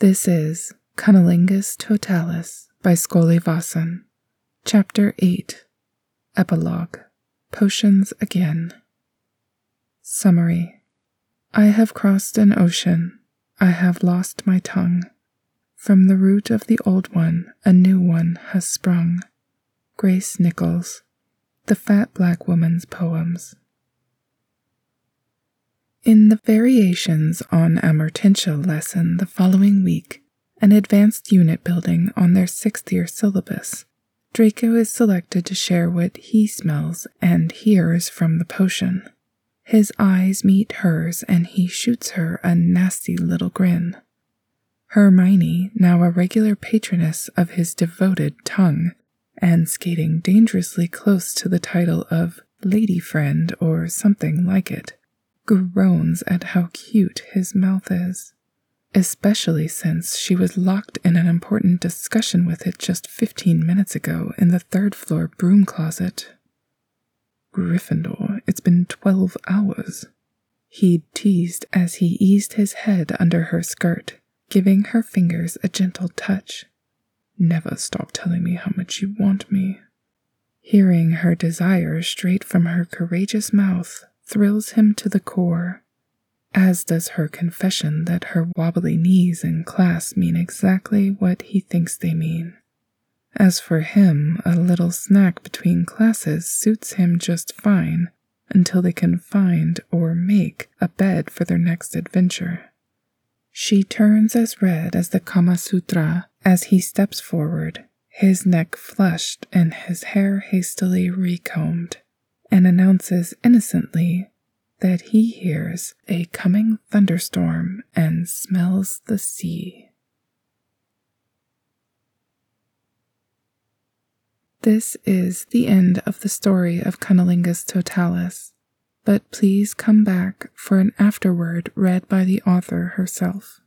This is Cunnilingus Totalus by Vossen, Chapter 8, Epilogue Potions Again. Summary I have crossed an ocean, I have lost my tongue. From the root of the old one, a new one has sprung. Grace Nichols, The Fat Black Woman's Poems. In the variations on Amortentia lesson the following week, an advanced unit building on their sixth year syllabus, Draco is selected to share what he smells and hears from the potion. His eyes meet hers and he shoots her a nasty little grin. Hermione, now a regular patroness of his devoted tongue, and skating dangerously close to the title of Lady Friend or something like it, groans at how cute his mouth is, especially since she was locked in an important discussion with it just 15 minutes ago in the third floor broom closet. Gryffindor, it's been 12 hours. He teased as he eased his head under her skirt, giving her fingers a gentle touch. Never stop telling me how much you want me. Hearing her desire straight from her courageous mouth thrills him to the core, as does her confession that her wobbly knees in class mean exactly what he thinks they mean. As for him, a little snack between classes suits him just fine until they can find or make a bed for their next adventure. She turns as red as the Kama Sutra as he steps forward, his neck flushed and his hair hastily recombed and announces innocently that he hears a coming thunderstorm and smells the sea. This is the end of the story of Cunnilingus Totalus, but please come back for an afterword read by the author herself.